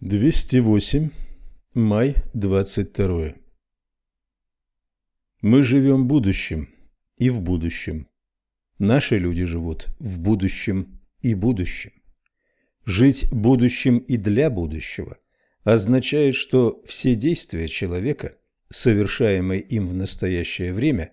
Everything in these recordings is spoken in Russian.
208. Май 22. Мы живем будущим и в будущем. Наши люди живут в будущем и будущем. Жить будущим и для будущего означает, что все действия человека, совершаемые им в настоящее время,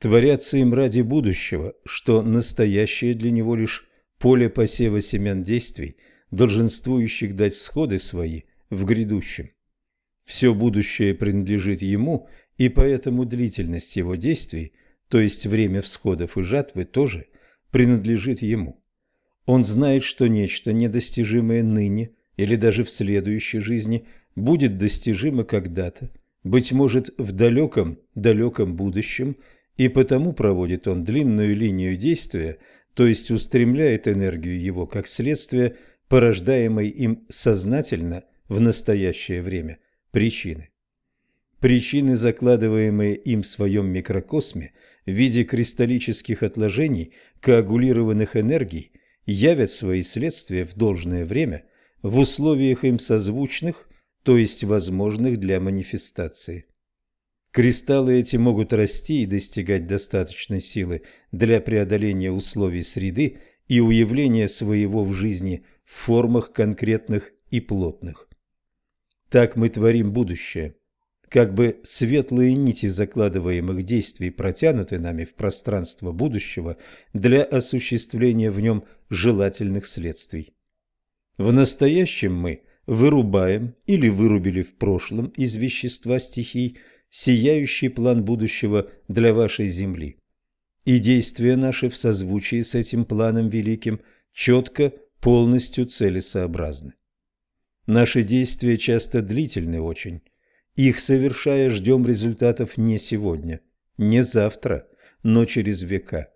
творятся им ради будущего, что настоящее для него лишь поле посева семян действий, долженствующих дать сходы свои в грядущем. Все будущее принадлежит ему, и поэтому длительность его действий, то есть время всходов и жатвы, тоже принадлежит ему. Он знает, что нечто недостижимое ныне или даже в следующей жизни будет достижимо когда-то, быть может, в далеком-далеком будущем, и потому проводит он длинную линию действия, то есть устремляет энергию его как следствие, порождаемой им сознательно в настоящее время причины. Причины, закладываемые им в своем микрокосме в виде кристаллических отложений коагулированных энергий, явят свои следствия в должное время в условиях им созвучных, то есть возможных для манифестации. Кристаллы эти могут расти и достигать достаточной силы для преодоления условий среды и уявления своего в жизни в формах конкретных и плотных. Так мы творим будущее. Как бы светлые нити закладываемых действий протянуты нами в пространство будущего для осуществления в нем желательных следствий. В настоящем мы вырубаем или вырубили в прошлом из вещества стихий сияющий план будущего для вашей Земли. И действия наши в созвучии с этим планом великим четко, полностью целесообразны. Наши действия часто длительны очень. Их совершая, ждем результатов не сегодня, не завтра, но через века.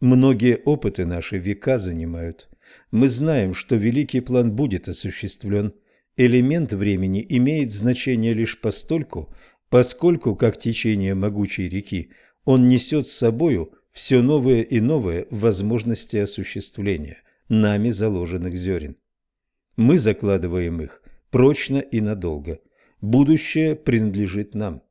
Многие опыты наши века занимают. Мы знаем, что великий план будет осуществлен. Элемент времени имеет значение лишь постольку, поскольку, как течение могучей реки, он несет с собою все новые и новые возможности осуществления нами заложенных зерен. Мы закладываем их прочно и надолго. Будущее принадлежит нам.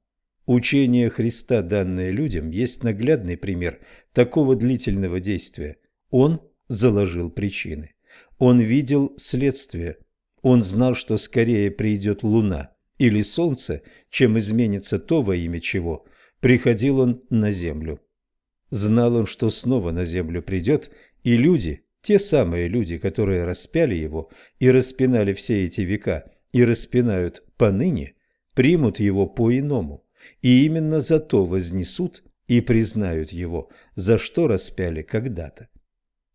Учение Христа, данное людям, есть наглядный пример такого длительного действия. Он заложил причины. Он видел следствие. Он знал, что скорее придет луна или солнце, чем изменится то, во имя чего приходил он на землю. Знал он, что снова на землю придет, и люди, те самые люди, которые распяли его и распинали все эти века, и распинают поныне, примут его по-иному, и именно за то вознесут и признают его, за что распяли когда-то.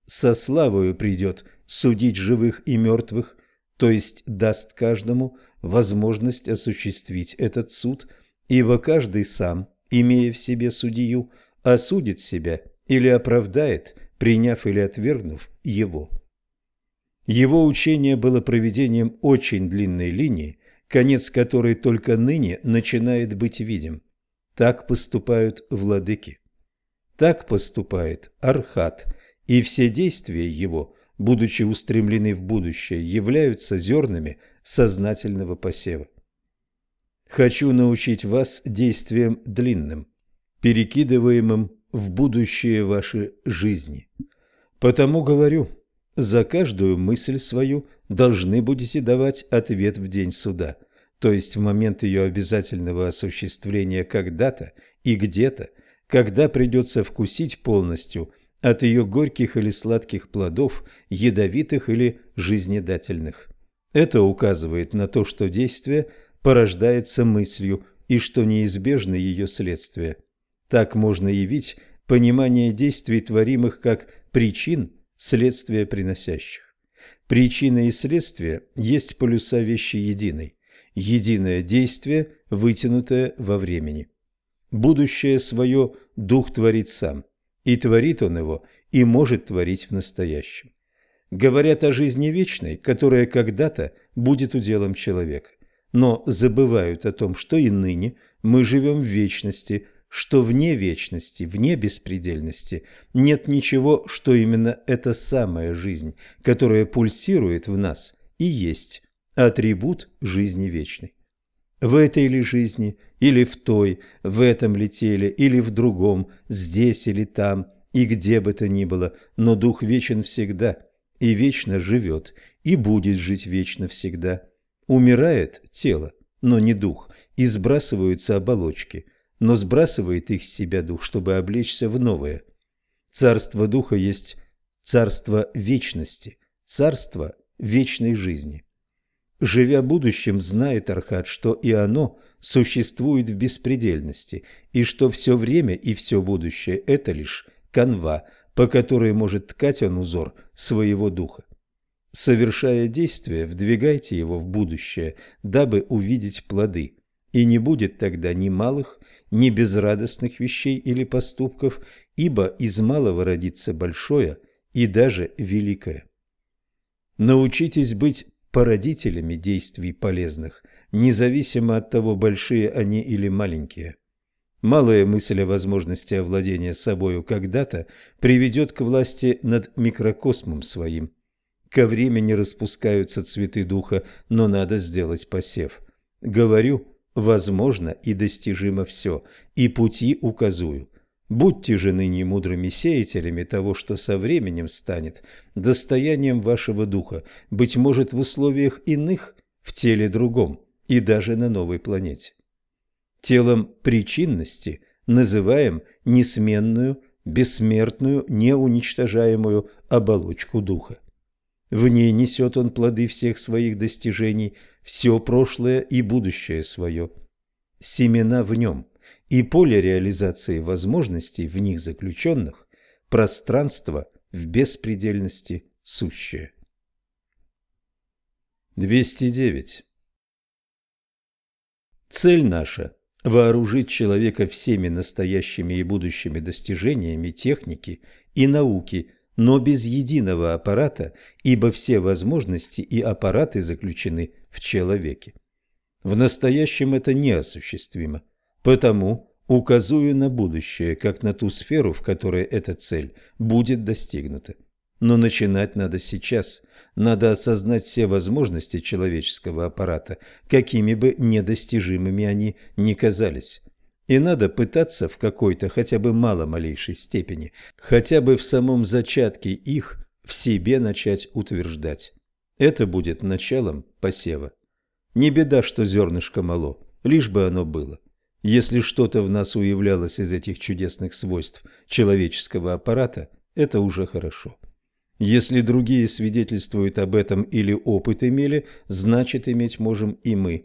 Со славою придет судить живых и мертвых, то есть даст каждому возможность осуществить этот суд, ибо каждый сам, имея в себе судью, осудит себя или оправдает – приняв или отвергнув его. Его учение было проведением очень длинной линии, конец которой только ныне начинает быть видим. Так поступают владыки. Так поступает Архат, и все действия его, будучи устремлены в будущее, являются зернами сознательного посева. Хочу научить вас действиям длинным, перекидываемым в будущее вашей жизни. Потому говорю, за каждую мысль свою должны будете давать ответ в день суда, то есть в момент ее обязательного осуществления когда-то и где-то, когда придется вкусить полностью от ее горьких или сладких плодов, ядовитых или жизнедательных. Это указывает на то, что действие порождается мыслью и что неизбежны ее следствия. Так можно явить понимание действий, творимых как причин, следствия приносящих. Причина и следствие есть полюса вещи единой, единое действие, вытянутое во времени. Будущее свое дух творит сам, и творит он его, и может творить в настоящем. Говорят о жизни вечной, которая когда-то будет уделом человека, но забывают о том, что и ныне мы живем в вечности – что вне вечности, вне беспредельности нет ничего, что именно эта самая жизнь, которая пульсирует в нас, и есть атрибут жизни вечной. В этой ли жизни, или в той, в этом ли теле, или в другом, здесь или там, и где бы то ни было, но Дух вечен всегда, и вечно живет, и будет жить вечно всегда. Умирает тело, но не дух, и сбрасываются оболочки, но сбрасывает их с себя дух, чтобы облечься в новое. Царство духа есть царство вечности, царство вечной жизни. Живя будущим, знает Архат, что и оно существует в беспредельности, и что все время и все будущее – это лишь канва, по которой может ткать он узор своего духа. Совершая действие, вдвигайте его в будущее, дабы увидеть плоды, и не будет тогда ни малых, ни безрадостных вещей или поступков, ибо из малого родится большое и даже великое. Научитесь быть породителями действий полезных, независимо от того, большие они или маленькие. Малая мысль о возможности овладения собою когда-то приведет к власти над микрокосмом своим. Ко времени распускаются цветы духа, но надо сделать посев. Говорю, возможно и достижимо все, и пути указую. Будьте же ныне мудрыми сеятелями того, что со временем станет достоянием вашего духа, быть может, в условиях иных, в теле другом и даже на новой планете. Телом причинности называем несменную, бессмертную, неуничтожаемую оболочку духа. В ней несет он плоды всех своих достижений, все прошлое и будущее свое. Семена в нем – и поле реализации возможностей в них заключенных – пространство в беспредельности сущее. 209. Цель наша – вооружить человека всеми настоящими и будущими достижениями техники и науки, но без единого аппарата, ибо все возможности и аппараты заключены в человеке. В настоящем это неосуществимо – Потому указую на будущее, как на ту сферу, в которой эта цель будет достигнута. Но начинать надо сейчас. Надо осознать все возможности человеческого аппарата, какими бы недостижимыми они ни казались. И надо пытаться в какой-то хотя бы мало-малейшей степени, хотя бы в самом зачатке их в себе начать утверждать. Это будет началом посева. Не беда, что зернышко мало, лишь бы оно было. Если что-то в нас уявлялось из этих чудесных свойств человеческого аппарата, это уже хорошо. Если другие свидетельствуют об этом или опыт имели, значит иметь можем и мы.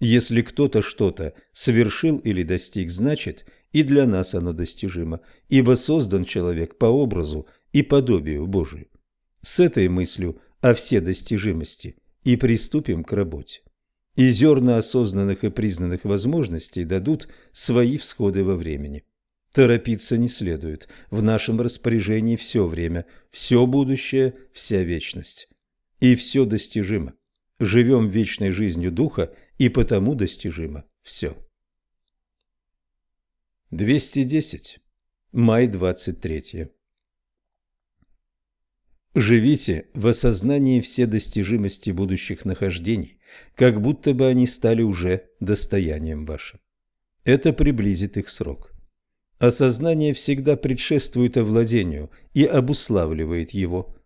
Если кто-то что-то совершил или достиг, значит и для нас оно достижимо, ибо создан человек по образу и подобию Божию. С этой мыслью о вседостижимости и приступим к работе и зерна осознанных и признанных возможностей дадут свои всходы во времени. Торопиться не следует. В нашем распоряжении все время, все будущее, вся вечность. И все достижимо. Живем вечной жизнью Духа, и потому достижимо все. 210. Май 23. Живите в осознании все достижимости будущих нахождений, как будто бы они стали уже достоянием вашим. Это приблизит их срок. Осознание всегда предшествует овладению и обуславливает его.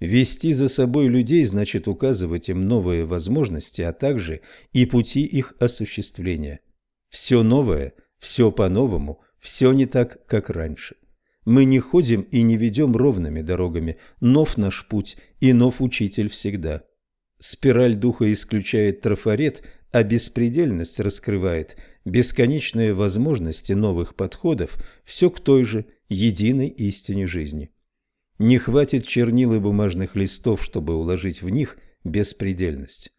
Вести за собой людей значит указывать им новые возможности, а также и пути их осуществления. Все новое, все по-новому, все не так, как раньше. Мы не ходим и не ведем ровными дорогами, нов наш путь и нов учитель всегда. Спираль духа исключает трафарет, а беспредельность раскрывает бесконечные возможности новых подходов, все к той же единой истине жизни. Не хватит чернил и бумажных листов, чтобы уложить в них беспредельность.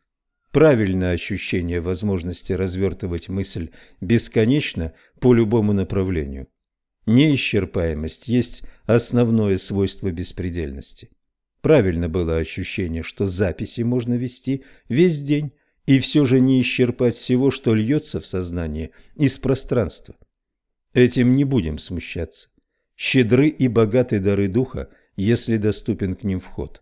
Правильное ощущение возможности развертывать мысль бесконечно по любому направлению. Неисчерпаемость есть основное свойство беспредельности. Правильно было ощущение, что записи можно вести весь день и все же не исчерпать всего, что льется в сознание из пространства. Этим не будем смущаться. Щедры и богаты дары духа, если доступен к ним вход.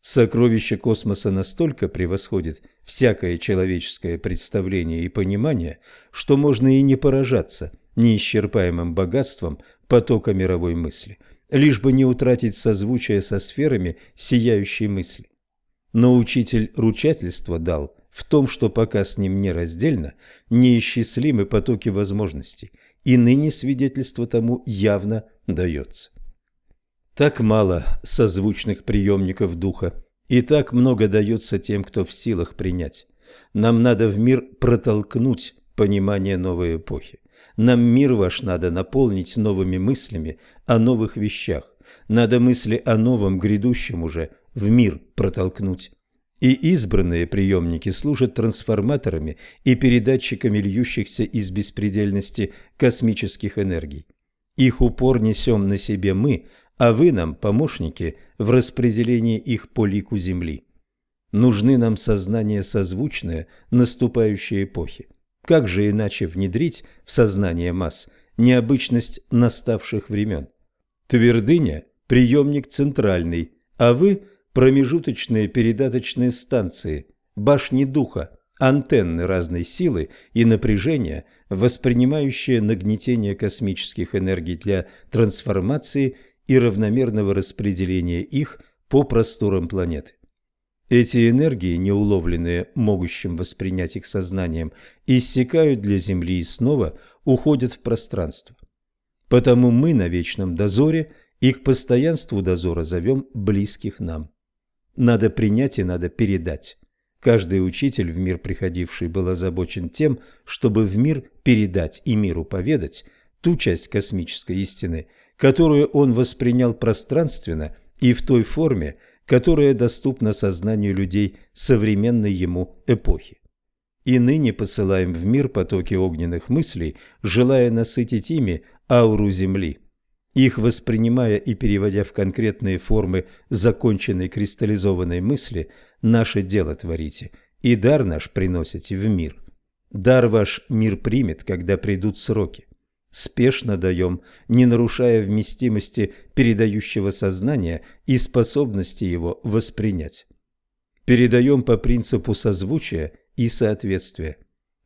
Сокровище космоса настолько превосходит всякое человеческое представление и понимание, что можно и не поражаться неисчерпаемым богатством потока мировой мысли, лишь бы не утратить созвучие со сферами сияющей мысли. Но учитель ручательства дал в том, что пока с ним нераздельно, неисчислимы потоки возможностей, и ныне свидетельство тому явно дается. Так мало созвучных приемников духа, и так много дается тем, кто в силах принять. Нам надо в мир протолкнуть понимание новой эпохи. Нам мир ваш надо наполнить новыми мыслями о новых вещах. Надо мысли о новом грядущем уже в мир протолкнуть. И избранные приемники служат трансформаторами и передатчиками льющихся из беспредельности космических энергий. Их упор несем на себе мы – а вы нам помощники в распределении их по лику Земли. Нужны нам сознания созвучные наступающей эпохи. Как же иначе внедрить в сознание масс необычность наставших времен? Твердыня – приемник центральный, а вы – промежуточные передаточные станции, башни духа, антенны разной силы и напряжения, воспринимающие нагнетение космических энергий для трансформации – и равномерного распределения их по просторам планеты. Эти энергии, не уловленные могущим воспринять их сознанием, иссякают для Земли и снова уходят в пространство. Потому мы на вечном дозоре и к постоянству дозора зовем близких нам. Надо принять и надо передать. Каждый учитель, в мир приходивший, был озабочен тем, чтобы в мир передать и миру поведать ту часть космической истины – которую он воспринял пространственно и в той форме, которая доступна сознанию людей современной ему эпохи. И ныне посылаем в мир потоки огненных мыслей, желая насытить ими ауру Земли. Их воспринимая и переводя в конкретные формы законченной кристаллизованной мысли, наше дело творите, и дар наш приносите в мир. Дар ваш мир примет, когда придут сроки спешно даем, не нарушая вместимости передающего сознания и способности его воспринять. Передаем по принципу созвучия и соответствия.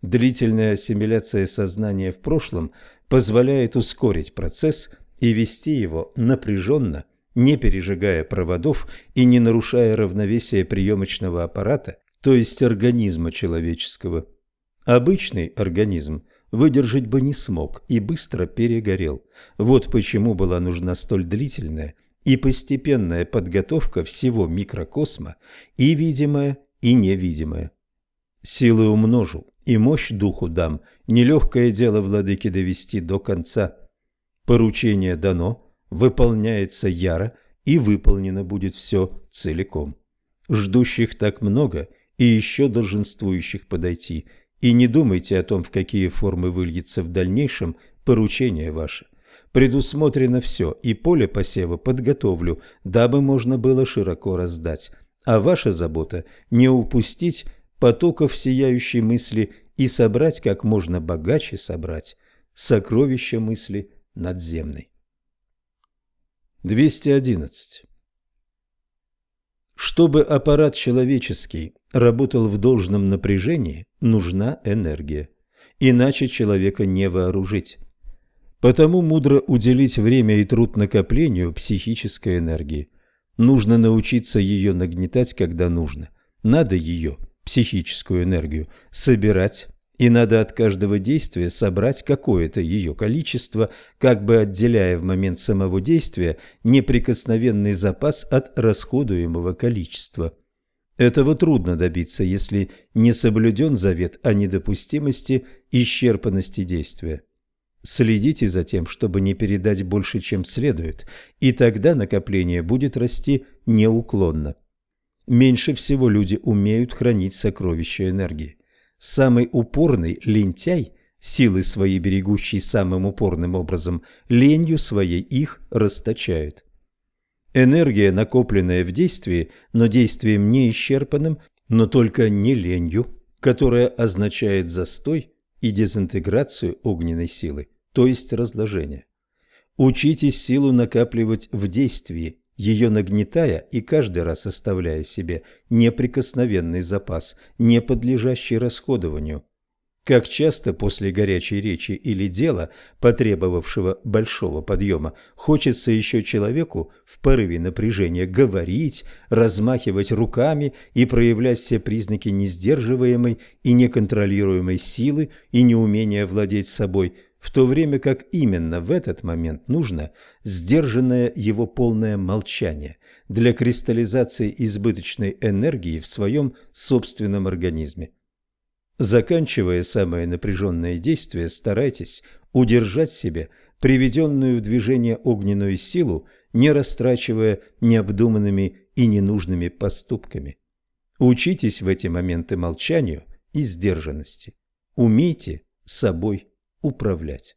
Длительная ассимиляция сознания в прошлом позволяет ускорить процесс и вести его напряженно, не пережигая проводов и не нарушая равновесие приемочного аппарата, то есть организма человеческого. Обычный организм – выдержать бы не смог и быстро перегорел. Вот почему была нужна столь длительная и постепенная подготовка всего микрокосма, и видимая, и невидимая. Силы умножу, и мощь духу дам, нелегкое дело владыки довести до конца. Поручение дано, выполняется яро, и выполнено будет все целиком. Ждущих так много, и еще долженствующих подойти – и не думайте о том, в какие формы выльется в дальнейшем поручение ваше. Предусмотрено все, и поле посева подготовлю, дабы можно было широко раздать. А ваша забота – не упустить потоков сияющей мысли и собрать как можно богаче собрать сокровища мысли надземной. 211. Чтобы аппарат человеческий работал в должном напряжении, нужна энергия. Иначе человека не вооружить. Потому мудро уделить время и труд накоплению психической энергии. Нужно научиться ее нагнетать, когда нужно. Надо ее, психическую энергию, собирать, и надо от каждого действия собрать какое-то ее количество, как бы отделяя в момент самого действия неприкосновенный запас от расходуемого количества. Этого трудно добиться, если не соблюден завет о недопустимости исчерпанности действия. Следите за тем, чтобы не передать больше, чем следует, и тогда накопление будет расти неуклонно. Меньше всего люди умеют хранить сокровища энергии. Самый упорный лентяй, силы свои берегущий самым упорным образом, ленью своей их расточает. Энергия, накопленная в действии, но действием не исчерпанным, но только не ленью, которая означает застой и дезинтеграцию огненной силы, то есть разложение. Учитесь силу накапливать в действии ее нагнетая и каждый раз оставляя себе неприкосновенный запас, не подлежащий расходованию. Как часто после горячей речи или дела, потребовавшего большого подъема, хочется еще человеку в порыве напряжения говорить, размахивать руками и проявлять все признаки несдерживаемой и неконтролируемой силы и неумения владеть собой, в то время как именно в этот момент нужно сдержанное его полное молчание для кристаллизации избыточной энергии в своем собственном организме. Заканчивая самое напряженное действие, старайтесь удержать себе приведенную в движение огненную силу, не растрачивая необдуманными и ненужными поступками. Учитесь в эти моменты молчанию и сдержанности. Умейте собой управлять.